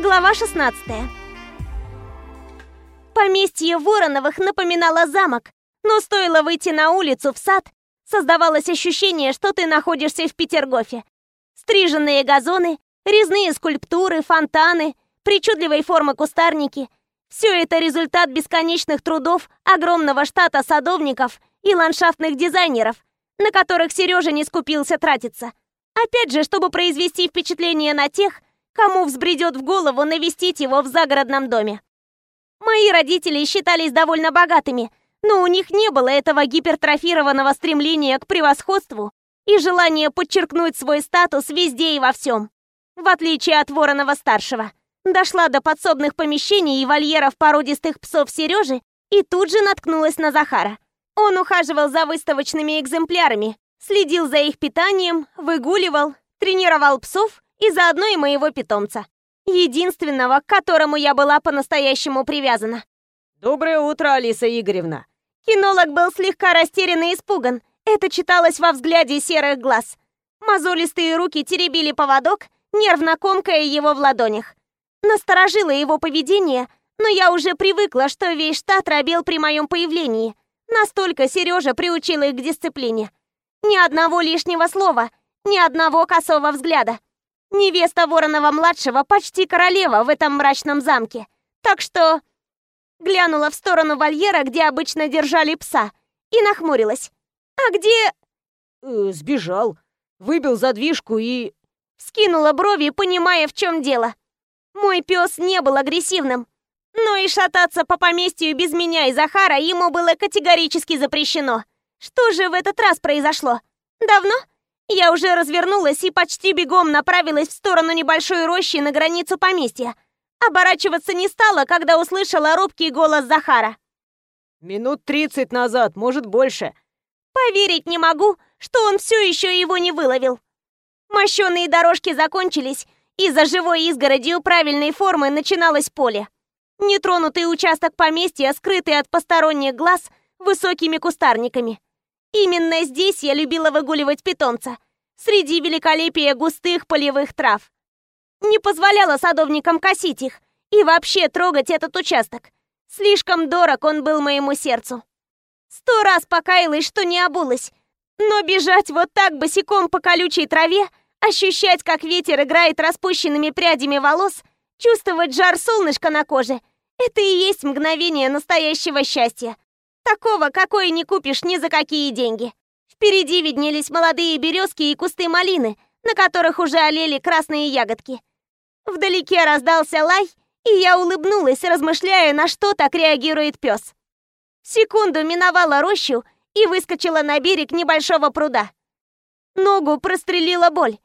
Глава 16 Поместье Вороновых напоминало замок, но стоило выйти на улицу в сад, создавалось ощущение, что ты находишься в Петергофе. Стриженные газоны, резные скульптуры, фонтаны, причудливой формы кустарники – все это результат бесконечных трудов огромного штата садовников и ландшафтных дизайнеров, на которых Сережа не скупился тратиться. Опять же, чтобы произвести впечатление на тех, кому взбредет в голову навестить его в загородном доме. Мои родители считались довольно богатыми, но у них не было этого гипертрофированного стремления к превосходству и желания подчеркнуть свой статус везде и во всем. В отличие от Воронова-старшего, дошла до подсобных помещений и вольеров породистых псов Сережи и тут же наткнулась на Захара. Он ухаживал за выставочными экземплярами, следил за их питанием, выгуливал, тренировал псов и заодно и моего питомца. Единственного, к которому я была по-настоящему привязана. Доброе утро, Алиса Игоревна. Кинолог был слегка растерян и испуган. Это читалось во взгляде серых глаз. Мозолистые руки теребили поводок, нервно комкая его в ладонях. Насторожило его поведение, но я уже привыкла, что весь штат робел при моем появлении. Настолько Сережа приучил их к дисциплине. Ни одного лишнего слова, ни одного косого взгляда. Невеста Воронова-младшего почти королева в этом мрачном замке. Так что... Глянула в сторону вольера, где обычно держали пса, и нахмурилась. «А где...» э, «Сбежал. Выбил задвижку и...» Скинула брови, понимая, в чем дело. Мой пес не был агрессивным. Но и шататься по поместью без меня и Захара ему было категорически запрещено. Что же в этот раз произошло? Давно? Я уже развернулась и почти бегом направилась в сторону небольшой рощи на границу поместья. Оборачиваться не стала, когда услышала робкий голос Захара. «Минут тридцать назад, может, больше». Поверить не могу, что он все еще его не выловил. Мощеные дорожки закончились, и за живой изгородью правильной формы начиналось поле. Нетронутый участок поместья, скрытый от посторонних глаз высокими кустарниками. Именно здесь я любила выгуливать питомца, среди великолепия густых полевых трав. Не позволяла садовникам косить их и вообще трогать этот участок. Слишком дорог он был моему сердцу. Сто раз покаялась, что не обулась. Но бежать вот так босиком по колючей траве, ощущать, как ветер играет распущенными прядями волос, чувствовать жар солнышка на коже — это и есть мгновение настоящего счастья. Такого, какое не купишь ни за какие деньги. Впереди виднелись молодые березки и кусты малины, на которых уже олели красные ягодки. Вдалеке раздался лай, и я улыбнулась, размышляя, на что так реагирует пес. Секунду миновала рощу и выскочила на берег небольшого пруда. Ногу прострелила боль.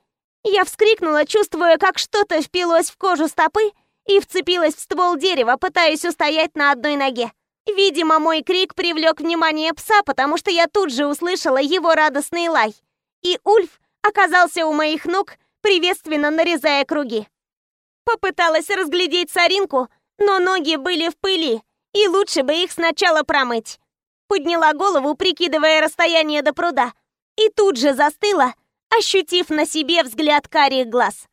Я вскрикнула, чувствуя, как что-то впилось в кожу стопы и вцепилась в ствол дерева, пытаясь устоять на одной ноге. Видимо, мой крик привлек внимание пса, потому что я тут же услышала его радостный лай. И Ульф оказался у моих ног, приветственно нарезая круги. Попыталась разглядеть соринку, но ноги были в пыли, и лучше бы их сначала промыть. Подняла голову, прикидывая расстояние до пруда, и тут же застыла, ощутив на себе взгляд карих глаз.